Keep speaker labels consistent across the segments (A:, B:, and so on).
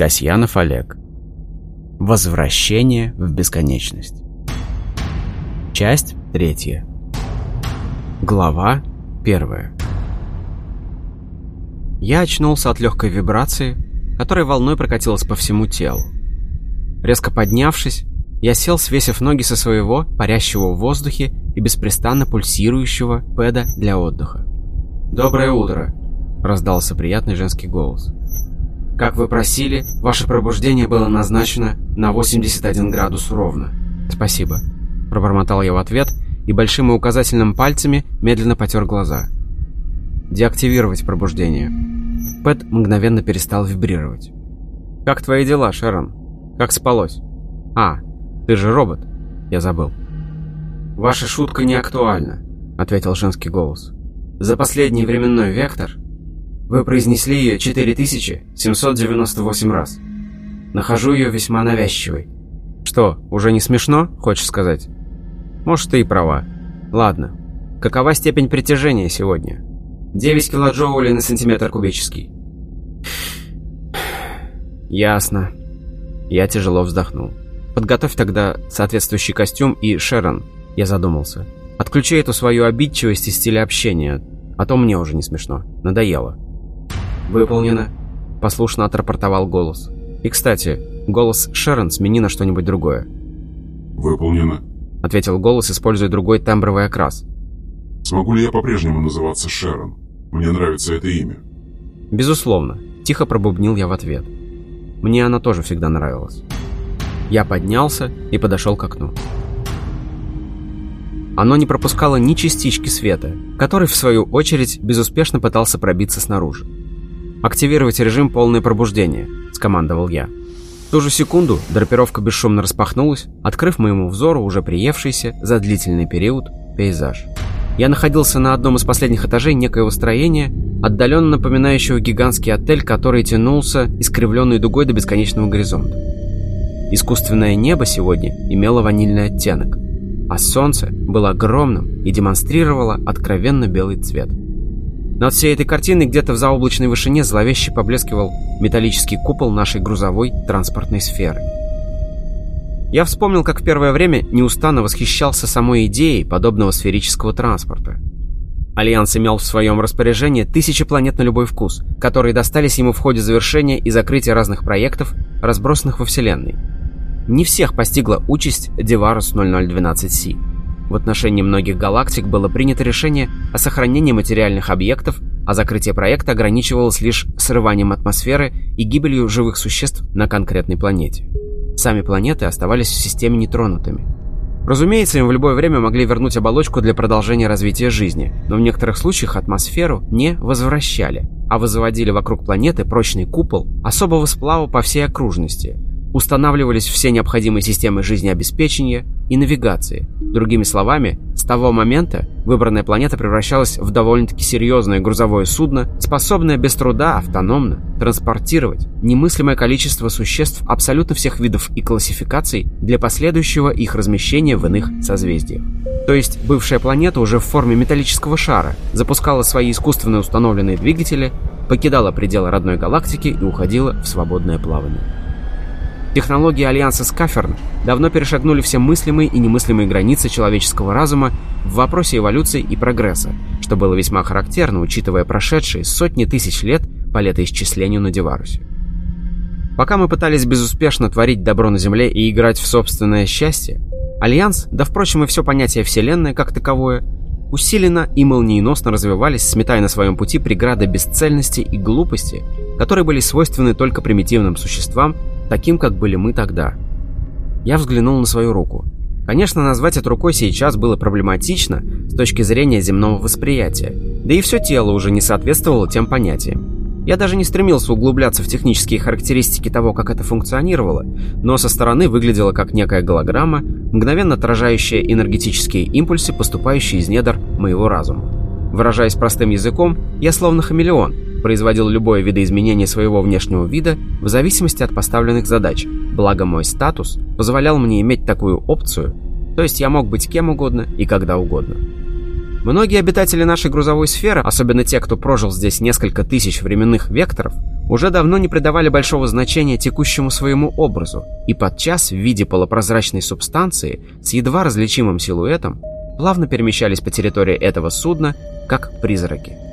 A: Касьянов Олег. Возвращение в бесконечность. Часть третья. Глава первая. Я очнулся от легкой вибрации, которая волной прокатилась по всему телу. Резко поднявшись, я сел, свесив ноги со своего, парящего в воздухе и беспрестанно пульсирующего пэда для отдыха. «Доброе утро!» – раздался приятный женский голос. Как вы просили, ваше пробуждение было назначено на 81 градус ровно. Спасибо. Пробормотал я в ответ и большим и указательным пальцами медленно потер глаза. Деактивировать пробуждение. Пэт мгновенно перестал вибрировать. «Как твои дела, Шерон? Как спалось?» «А, ты же робот». Я забыл. «Ваша шутка не актуальна», — ответил женский голос. «За последний временной вектор вы произнесли ее 4798 раз. Нахожу ее весьма навязчивой. Что, уже не смешно, хочешь сказать? Может, ты и права. Ладно. Какова степень притяжения сегодня? 9 килоджоулей на сантиметр кубический. Ясно. Я тяжело вздохнул. Подготовь тогда соответствующий костюм и Шерон. Я задумался. Отключи эту свою обидчивость и стиль общения, а то мне уже не смешно. Надоело. «Выполнено», — послушно отрапортовал голос. «И, кстати, голос Шерон смени на что-нибудь другое».
B: «Выполнено», —
A: ответил голос, используя другой тембровый окрас.
B: «Смогу ли я по-прежнему называться Шерон? Мне нравится это имя».
A: «Безусловно», — тихо пробубнил я в ответ. Мне она тоже всегда нравилась. Я поднялся и подошел к окну. Оно не пропускало ни частички света, который, в свою очередь, безуспешно пытался пробиться снаружи. «Активировать режим полное пробуждение», — скомандовал я. В ту же секунду драпировка бесшумно распахнулась, открыв моему взору уже приевшийся за длительный период пейзаж. Я находился на одном из последних этажей некоего строения, отдаленно напоминающего гигантский отель, который тянулся искривленной дугой до бесконечного горизонта. Искусственное небо сегодня имело ванильный оттенок, а солнце было огромным и демонстрировало откровенно белый цвет. Над всей этой картиной где-то в заоблачной вышине зловеще поблескивал металлический купол нашей грузовой транспортной сферы. Я вспомнил, как в первое время неустанно восхищался самой идеей подобного сферического транспорта. Альянс имел в своем распоряжении тысячи планет на любой вкус, которые достались ему в ходе завершения и закрытия разных проектов, разбросанных во Вселенной. Не всех постигла участь Деварус 0012C. В отношении многих галактик было принято решение о сохранении материальных объектов, а закрытие проекта ограничивалось лишь срыванием атмосферы и гибелью живых существ на конкретной планете. Сами планеты оставались в системе нетронутыми. Разумеется, им в любое время могли вернуть оболочку для продолжения развития жизни, но в некоторых случаях атмосферу не возвращали, а возводили вокруг планеты прочный купол особого сплава по всей окружности – Устанавливались все необходимые системы жизнеобеспечения и навигации. Другими словами, с того момента выбранная планета превращалась в довольно-таки серьезное грузовое судно, способное без труда автономно транспортировать немыслимое количество существ абсолютно всех видов и классификаций для последующего их размещения в иных созвездиях. То есть бывшая планета уже в форме металлического шара запускала свои искусственно установленные двигатели, покидала пределы родной галактики и уходила в свободное плавание. Технологии Альянса Скаферн давно перешагнули все мыслимые и немыслимые границы человеческого разума в вопросе эволюции и прогресса, что было весьма характерно, учитывая прошедшие сотни тысяч лет по летоисчислению на Деварусе. Пока мы пытались безуспешно творить добро на Земле и играть в собственное счастье, Альянс, да впрочем и все понятие Вселенной как таковое, усиленно и молниеносно развивались, сметая на своем пути преграды бесцельности и глупости, которые были свойственны только примитивным существам таким, как были мы тогда. Я взглянул на свою руку. Конечно, назвать это рукой сейчас было проблематично с точки зрения земного восприятия, да и все тело уже не соответствовало тем понятиям. Я даже не стремился углубляться в технические характеристики того, как это функционировало, но со стороны выглядело как некая голограмма, мгновенно отражающая энергетические импульсы, поступающие из недр моего разума. Выражаясь простым языком, я словно хамелеон, производил любое видоизменение своего внешнего вида в зависимости от поставленных задач, благо мой статус позволял мне иметь такую опцию, то есть я мог быть кем угодно и когда угодно. Многие обитатели нашей грузовой сферы, особенно те, кто прожил здесь несколько тысяч временных векторов, уже давно не придавали большого значения текущему своему образу, и подчас в виде полупрозрачной субстанции с едва различимым силуэтом плавно перемещались по территории этого судна, как призраки.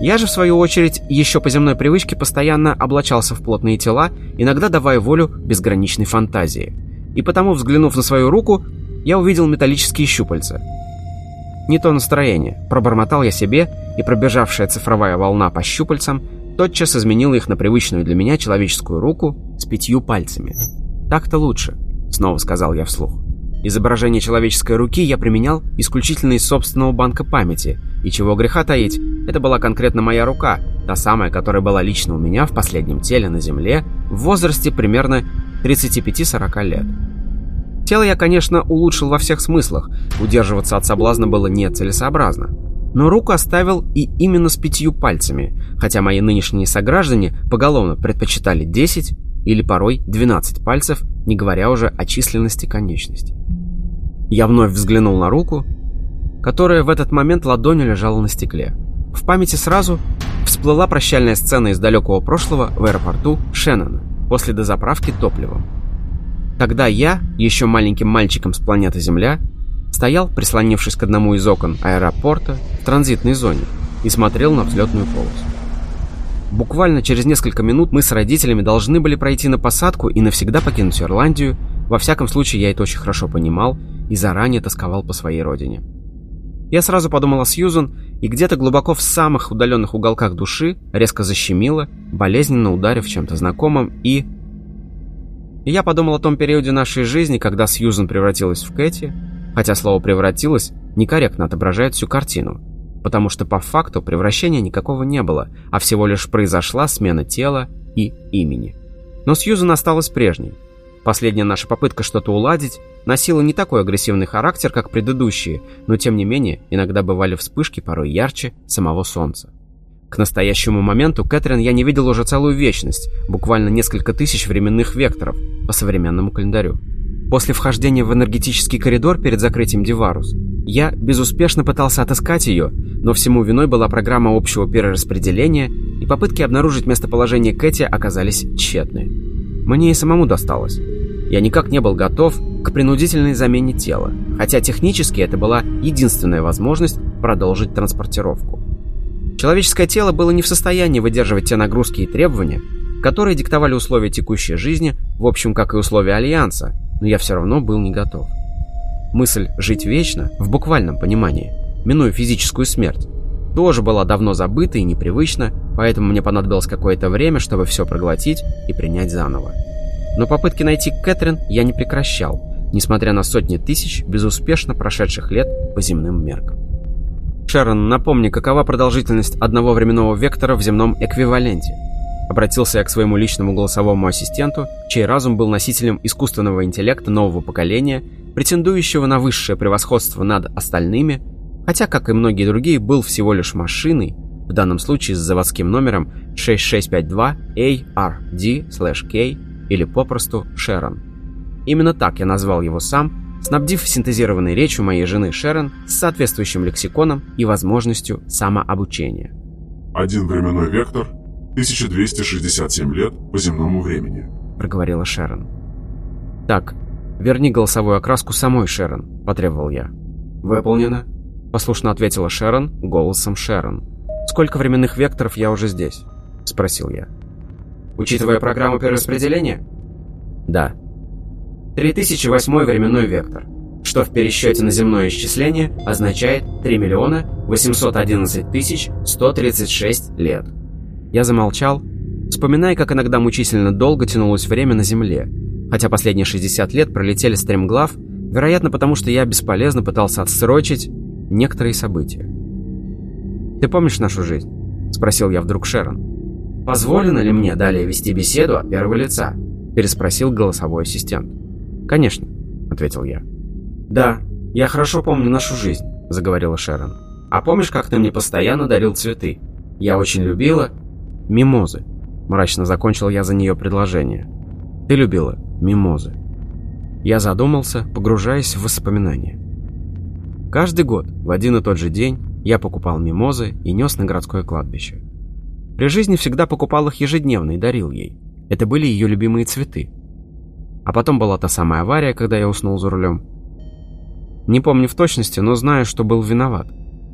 A: Я же, в свою очередь, еще по земной привычке постоянно облачался в плотные тела, иногда давая волю безграничной фантазии. И потому, взглянув на свою руку, я увидел металлические щупальца. Не то настроение, пробормотал я себе, и пробежавшая цифровая волна по щупальцам тотчас изменила их на привычную для меня человеческую руку с пятью пальцами. «Так-то лучше», — снова сказал я вслух. Изображение человеческой руки я применял исключительно из собственного банка памяти, и чего греха таить, это была конкретно моя рука, та самая, которая была лично у меня в последнем теле на Земле в возрасте примерно 35-40 лет. Тело я, конечно, улучшил во всех смыслах, удерживаться от соблазна было нецелесообразно. Но руку оставил и именно с пятью пальцами, хотя мои нынешние сограждане поголовно предпочитали 10 или порой 12 пальцев, не говоря уже о численности конечностей. Я вновь взглянул на руку, которая в этот момент ладонью лежала на стекле. В памяти сразу всплыла прощальная сцена из далекого прошлого в аэропорту Шеннона после дозаправки топливом. Тогда я, еще маленьким мальчиком с планеты Земля, стоял, прислонившись к одному из окон аэропорта в транзитной зоне и смотрел на взлетную полосу. Буквально через несколько минут мы с родителями должны были пройти на посадку и навсегда покинуть Ирландию. Во всяком случае, я это очень хорошо понимал и заранее тосковал по своей родине. Я сразу подумал о Сьюзан, и где-то глубоко в самых удаленных уголках души резко защемило, болезненно ударив чем-то знакомым, и... И я подумал о том периоде нашей жизни, когда Сьюзан превратилась в Кэти, хотя слово «превратилась» некорректно отображает всю картину, потому что по факту превращения никакого не было, а всего лишь произошла смена тела и имени. Но Сьюзан осталась прежней. Последняя наша попытка что-то уладить носила не такой агрессивный характер, как предыдущие, но тем не менее иногда бывали вспышки порой ярче самого солнца. К настоящему моменту Кэтрин я не видел уже целую вечность, буквально несколько тысяч временных векторов по современному календарю. После вхождения в энергетический коридор перед закрытием Диварус, я безуспешно пытался отыскать ее, но всему виной была программа общего перераспределения, и попытки обнаружить местоположение Кэти оказались тщетны. Мне и самому досталось. Я никак не был готов к принудительной замене тела, хотя технически это была единственная возможность продолжить транспортировку. Человеческое тело было не в состоянии выдерживать те нагрузки и требования, которые диктовали условия текущей жизни, в общем, как и условия Альянса, но я все равно был не готов. Мысль «жить вечно» в буквальном понимании, минуя физическую смерть, тоже была давно забыта и непривычна, поэтому мне понадобилось какое-то время, чтобы все проглотить и принять заново. Но попытки найти Кэтрин я не прекращал, несмотря на сотни тысяч безуспешно прошедших лет по земным меркам. «Шерон, напомни, какова продолжительность одного временного вектора в земном эквиваленте?» Обратился я к своему личному голосовому ассистенту, чей разум был носителем искусственного интеллекта нового поколения, претендующего на высшее превосходство над остальными, хотя, как и многие другие, был всего лишь машиной, в данном случае с заводским номером 6652ARD/K или попросту Шерон. Именно так я назвал его сам, снабдив синтезированной речью моей жены Шерон с соответствующим лексиконом и возможностью самообучения.
B: Один временной вектор, 1267 лет по земному времени,
A: проговорила Шерон. Так, верни голосовую окраску самой Шерон, потребовал я. Выполнено, послушно ответила Шерон голосом Шерон. Сколько временных векторов я уже здесь? спросил я. Учитывая программу перераспределения? Да. 3008 временной вектор, что в пересчете на земное исчисление означает 3 миллиона 811 тысяч 136 лет. Я замолчал, вспоминая, как иногда мучительно долго тянулось время на Земле, хотя последние 60 лет пролетели стремглав, вероятно, потому что я бесполезно пытался отсрочить некоторые события. «Ты помнишь нашу жизнь?» – спросил я вдруг Шерон. «Позволено ли мне далее вести беседу от первого лица?» – переспросил голосовой ассистент. «Конечно», – ответил я. «Да, я хорошо помню нашу жизнь», – заговорила Шерон. «А помнишь, как ты мне постоянно дарил цветы? Я очень любила...» «Мимозы», – мрачно закончил я за нее предложение. «Ты любила мимозы». Я задумался, погружаясь в воспоминания. Каждый год, в один и тот же день, я покупал мимозы и нес на городское кладбище. При жизни всегда покупал их ежедневно и дарил ей. Это были ее любимые цветы. А потом была та самая авария, когда я уснул за рулем. Не помню в точности, но знаю, что был виноват.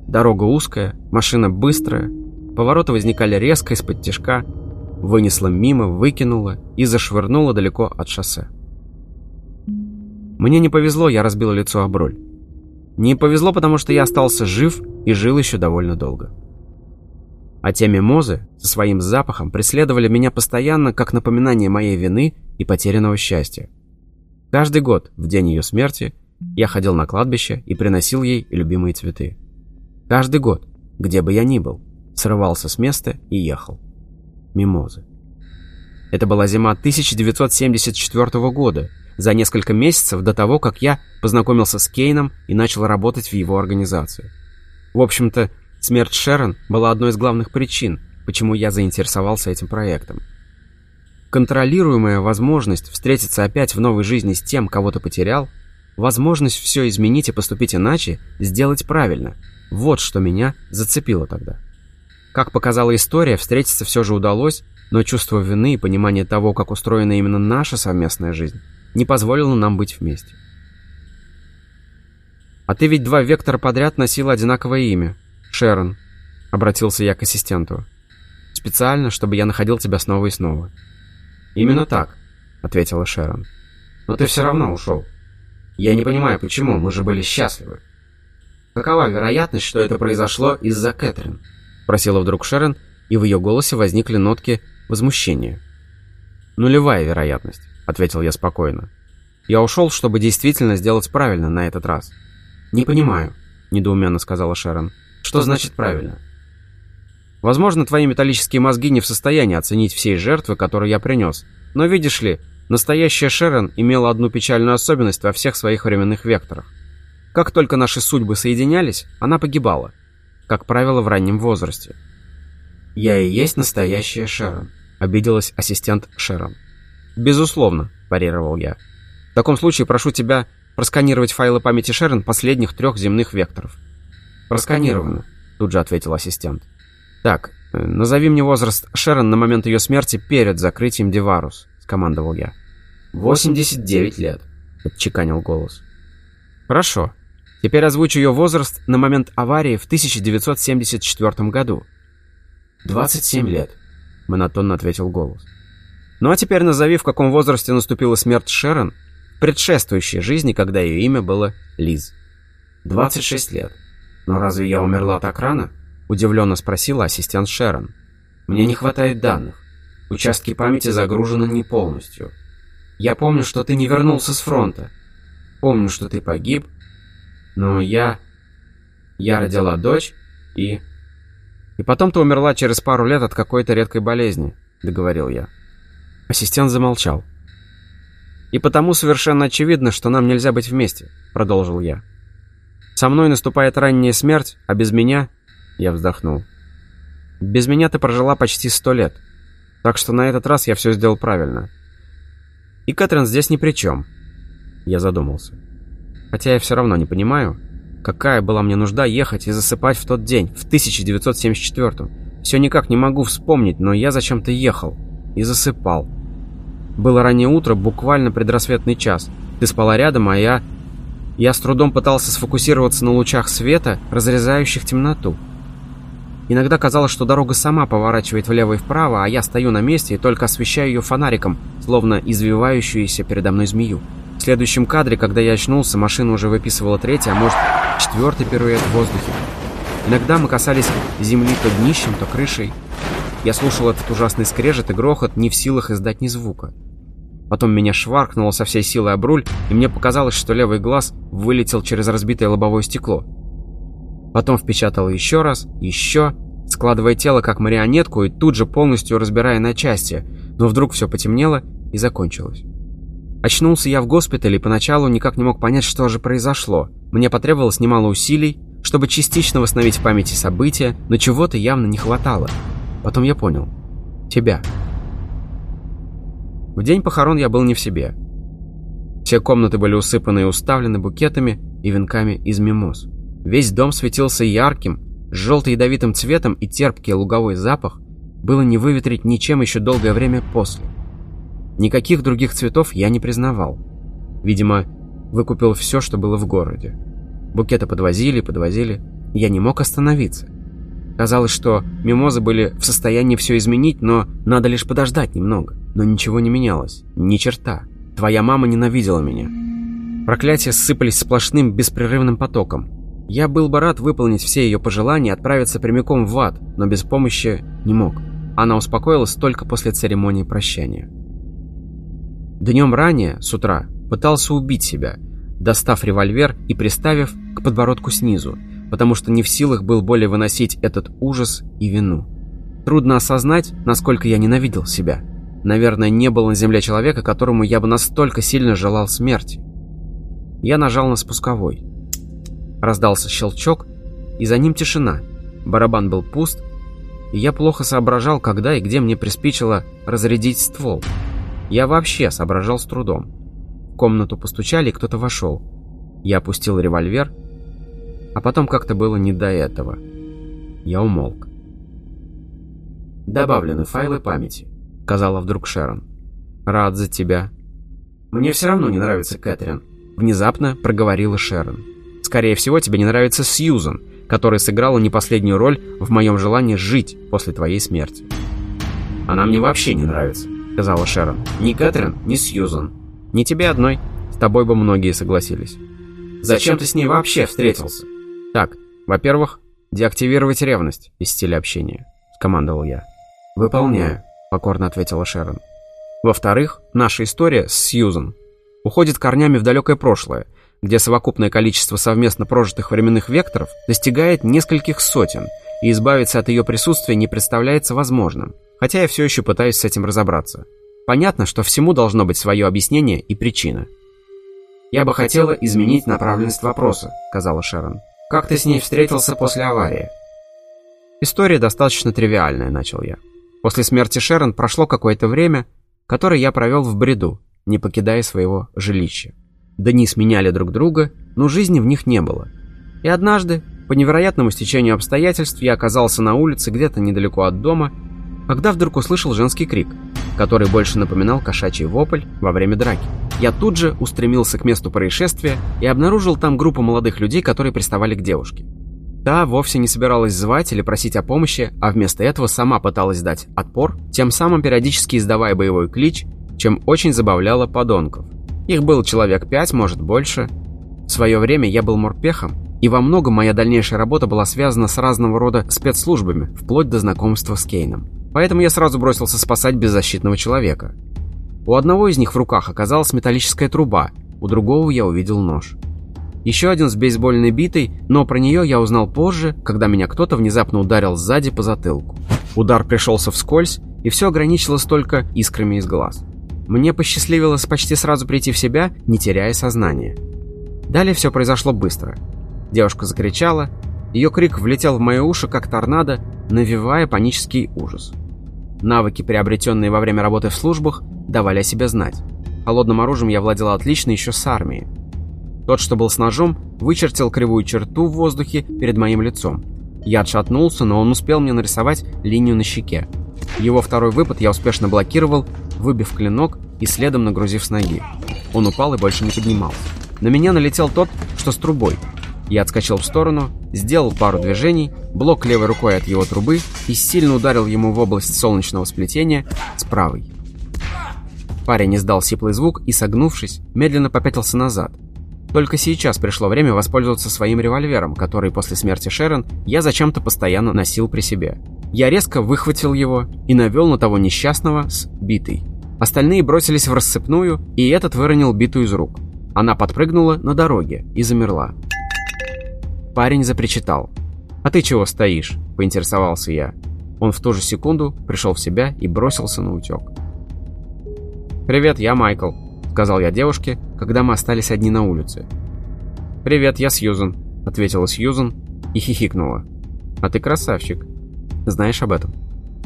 A: Дорога узкая, машина быстрая, повороты возникали резко из-под тяжка, вынесла мимо, выкинула и зашвырнула далеко от шоссе. Мне не повезло, я разбил лицо об руль. Не повезло, потому что я остался жив и жил еще довольно долго. А те мимозы со своим запахом преследовали меня постоянно как напоминание моей вины и потерянного счастья. Каждый год, в день ее смерти, я ходил на кладбище и приносил ей любимые цветы. Каждый год, где бы я ни был, срывался с места и ехал. Мимозы. Это была зима 1974 года, за несколько месяцев до того, как я познакомился с Кейном и начал работать в его организации. В общем-то, смерть Шерон была одной из главных причин, почему я заинтересовался этим проектом. Контролируемая возможность встретиться опять в новой жизни с тем, кого ты потерял, возможность все изменить и поступить иначе, сделать правильно – вот что меня зацепило тогда. Как показала история, встретиться все же удалось, но чувство вины и понимание того, как устроена именно наша совместная жизнь, не позволило нам быть вместе. «А ты ведь два вектора подряд носила одинаковое имя. Шерон», — обратился я к ассистенту. «Специально, чтобы я находил тебя снова и снова». «Именно так», — ответила Шерон. «Но ты все равно ушел. Я не понимаю, почему, мы же были счастливы». «Какова вероятность, что это произошло из-за Кэтрин?» — просила вдруг Шерон, и в ее голосе возникли нотки возмущения. «Нулевая вероятность», — ответил я спокойно. «Я ушел, чтобы действительно сделать правильно на этот раз». «Не понимаю», — недоуменно сказала Шерон. «Что значит правильно?» «Возможно, твои металлические мозги не в состоянии оценить всей жертвы, которую я принес. Но видишь ли, настоящая Шерон имела одну печальную особенность во всех своих временных векторах. Как только наши судьбы соединялись, она погибала. Как правило, в раннем возрасте. «Я и есть настоящая Шерон», — обиделась ассистент Шерон. «Безусловно», — парировал я. «В таком случае прошу тебя просканировать файлы памяти Шерон последних трех земных векторов». «Просканировано», — тут же ответил ассистент. «Так, э, назови мне возраст Шерон на момент ее смерти перед закрытием Деварус», — скомандовал я. «89 лет», — отчеканил голос. «Хорошо», Теперь озвучу ее возраст на момент аварии в 1974 году. «27 лет», — монотонно ответил голос. «Ну а теперь назови, в каком возрасте наступила смерть Шерон, предшествующей жизни, когда ее имя было Лиз». «26 лет. Но разве я умерла так рано?» — удивленно спросила ассистент Шерон. «Мне не хватает данных. Участки памяти загружены не полностью. Я помню, что ты не вернулся с фронта. Помню, что ты погиб, но я... Я родила дочь и... И потом ты умерла через пару лет от какой-то редкой болезни, договорил я. Ассистент замолчал. И потому совершенно очевидно, что нам нельзя быть вместе, продолжил я. Со мной наступает ранняя смерть, а без меня... Я вздохнул. Без меня ты прожила почти сто лет. Так что на этот раз я все сделал правильно. И Кэтрин здесь ни при чем. Я задумался. Хотя я все равно не понимаю, какая была мне нужда ехать и засыпать в тот день, в 1974-м. Все никак не могу вспомнить, но я зачем-то ехал и засыпал. Было раннее утро, буквально предрассветный час. Ты спала рядом, а я... Я с трудом пытался сфокусироваться на лучах света, разрезающих темноту. Иногда казалось, что дорога сама поворачивает влево и вправо, а я стою на месте и только освещаю ее фонариком, словно извивающуюся передо мной змею. В следующем кадре, когда я очнулся, машина уже выписывала третий, а может четвертый пируэт в воздухе. Иногда мы касались земли то днищем, то крышей. Я слушал этот ужасный скрежет и грохот, не в силах издать ни звука. Потом меня шваркнуло со всей силой об руль, и мне показалось, что левый глаз вылетел через разбитое лобовое стекло. Потом впечатал еще раз, еще, складывая тело как марионетку и тут же полностью разбирая на части, но вдруг все потемнело и закончилось. Очнулся я в госпитале и поначалу никак не мог понять, что же произошло. Мне потребовалось немало усилий, чтобы частично восстановить в памяти события, но чего-то явно не хватало. Потом я понял. Тебя. В день похорон я был не в себе. Все комнаты были усыпаны и уставлены букетами и венками из мимоз. Весь дом светился ярким, с желто-ядовитым цветом и терпкий луговой запах было не выветрить ничем еще долгое время после. Никаких других цветов я не признавал. Видимо, выкупил все, что было в городе. Букеты подвозили, подвозили. Я не мог остановиться. Казалось, что мимозы были в состоянии все изменить, но надо лишь подождать немного. Но ничего не менялось. Ни черта. Твоя мама ненавидела меня. Проклятия сыпались сплошным беспрерывным потоком. Я был бы рад выполнить все ее пожелания и отправиться прямиком в ад, но без помощи не мог. Она успокоилась только после церемонии прощания. Днем ранее, с утра, пытался убить себя, достав револьвер и приставив к подбородку снизу, потому что не в силах был более выносить этот ужас и вину. Трудно осознать, насколько я ненавидел себя. Наверное, не было на земле человека, которому я бы настолько сильно желал смерти. Я нажал на спусковой. Раздался щелчок, и за ним тишина. Барабан был пуст, и я плохо соображал, когда и где мне приспичило разрядить ствол. Я вообще соображал с трудом. В комнату постучали, и кто-то вошел. Я опустил револьвер, а потом как-то было не до этого. Я умолк. «Добавлены файлы памяти», — сказала вдруг Шерон. «Рад за тебя». «Мне все равно не нравится Кэтрин», — внезапно проговорила Шерон. «Скорее всего, тебе не нравится Сьюзан, которая сыграла не последнюю роль в моем желании жить после твоей смерти». «Она мне вообще не нравится», — сказала Шерон. «Ни Кэтрин, ни Сьюзан. Не тебе одной. С тобой бы многие согласились». «Зачем ты с ней вообще встретился?» «Так, во-первых, деактивировать ревность из стиля общения», — скомандовал я. «Выполняю», — покорно ответила Шерон. «Во-вторых, наша история с Сьюзан уходит корнями в далекое прошлое, где совокупное количество совместно прожитых временных векторов достигает нескольких сотен, и избавиться от ее присутствия не представляется возможным хотя я все еще пытаюсь с этим разобраться. Понятно, что всему должно быть свое объяснение и причина. «Я бы хотела изменить направленность вопроса», — сказала Шерон. «Как ты с ней встретился после аварии?» «История достаточно тривиальная», — начал я. После смерти Шерон прошло какое-то время, которое я провел в бреду, не покидая своего жилища. Дни сменяли друг друга, но жизни в них не было. И однажды, по невероятному стечению обстоятельств, я оказался на улице где-то недалеко от дома когда вдруг услышал женский крик, который больше напоминал кошачий вопль во время драки. Я тут же устремился к месту происшествия и обнаружил там группу молодых людей, которые приставали к девушке. Та вовсе не собиралась звать или просить о помощи, а вместо этого сама пыталась дать отпор, тем самым периодически издавая боевой клич, чем очень забавляла подонков. Их было человек пять, может больше. В свое время я был морпехом, и во многом моя дальнейшая работа была связана с разного рода спецслужбами, вплоть до знакомства с Кейном. Поэтому я сразу бросился спасать беззащитного человека. У одного из них в руках оказалась металлическая труба, у другого я увидел нож. Еще один с бейсбольной битой, но про нее я узнал позже, когда меня кто-то внезапно ударил сзади по затылку. Удар пришелся вскользь, и все ограничилось только искрами из глаз. Мне посчастливилось почти сразу прийти в себя, не теряя сознания. Далее все произошло быстро. Девушка закричала, ее крик влетел в мои уши, как торнадо, навевая панический ужас. Навыки, приобретенные во время работы в службах, давали о себе знать. Холодным оружием я владел отлично еще с армией. Тот, что был с ножом, вычертил кривую черту в воздухе перед моим лицом. Я отшатнулся, но он успел мне нарисовать линию на щеке. Его второй выпад я успешно блокировал, выбив клинок и следом нагрузив с ноги. Он упал и больше не поднимался. На меня налетел тот, что с трубой. Я отскочил в сторону, сделал пару движений, блок левой рукой от его трубы и сильно ударил ему в область солнечного сплетения с правой. Парень издал сиплый звук и, согнувшись, медленно попятился назад. Только сейчас пришло время воспользоваться своим револьвером, который после смерти Шерон я зачем-то постоянно носил при себе. Я резко выхватил его и навел на того несчастного с битой. Остальные бросились в рассыпную, и этот выронил биту из рук. Она подпрыгнула на дороге и замерла. Парень запричитал. «А ты чего стоишь?» – поинтересовался я. Он в ту же секунду пришел в себя и бросился на утек. «Привет, я Майкл», – сказал я девушке, когда мы остались одни на улице. «Привет, я Сьюзен», – ответила Сьюзен и хихикнула. «А ты красавчик. Знаешь об этом?»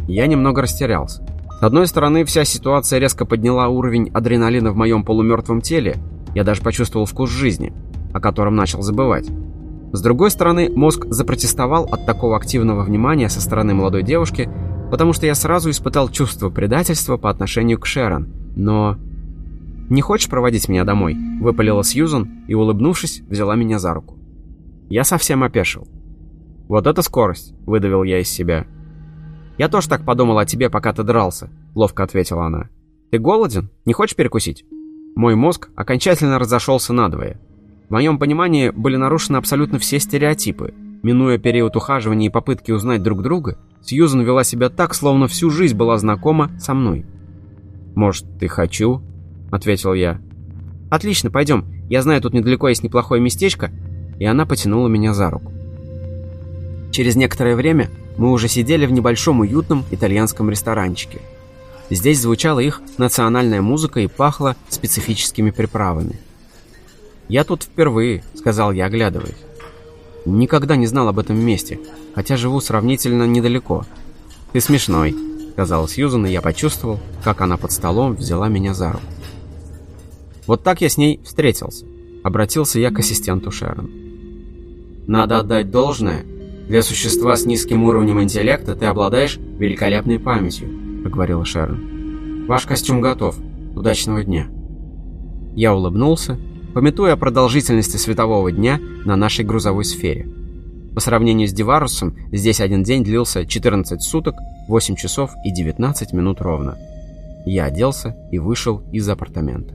A: Я немного растерялся. С одной стороны, вся ситуация резко подняла уровень адреналина в моем полумертвом теле, я даже почувствовал вкус жизни, о котором начал забывать. С другой стороны, мозг запротестовал от такого активного внимания со стороны молодой девушки, потому что я сразу испытал чувство предательства по отношению к Шерон, но... «Не хочешь проводить меня домой?» — выпалила Сьюзан и, улыбнувшись, взяла меня за руку. Я совсем опешил. «Вот это скорость!» — выдавил я из себя. «Я тоже так подумал о тебе, пока ты дрался», — ловко ответила она. «Ты голоден? Не хочешь перекусить?» Мой мозг окончательно разошелся надвое. В моем понимании были нарушены абсолютно все стереотипы. Минуя период ухаживания и попытки узнать друг друга, Сьюзан вела себя так, словно всю жизнь была знакома со мной. «Может, ты хочу?» — ответил я. «Отлично, пойдем. Я знаю, тут недалеко есть неплохое местечко». И она потянула меня за руку. Через некоторое время мы уже сидели в небольшом уютном итальянском ресторанчике. Здесь звучала их национальная музыка и пахло специфическими приправами. «Я тут впервые», — сказал я, оглядываясь. «Никогда не знал об этом месте, хотя живу сравнительно недалеко». «Ты смешной», — сказала Сьюзан, и я почувствовал, как она под столом взяла меня за руку. Вот так я с ней встретился. Обратился я к ассистенту Шерон. «Надо отдать должное. Для существа с низким уровнем интеллекта ты обладаешь великолепной памятью», — проговорила Шерон. «Ваш костюм готов. Удачного дня». Я улыбнулся, пометуя о продолжительности светового дня на нашей грузовой сфере. По сравнению с Диварусом, здесь один день длился 14 суток, 8 часов и 19 минут ровно. Я оделся и вышел из апартамента.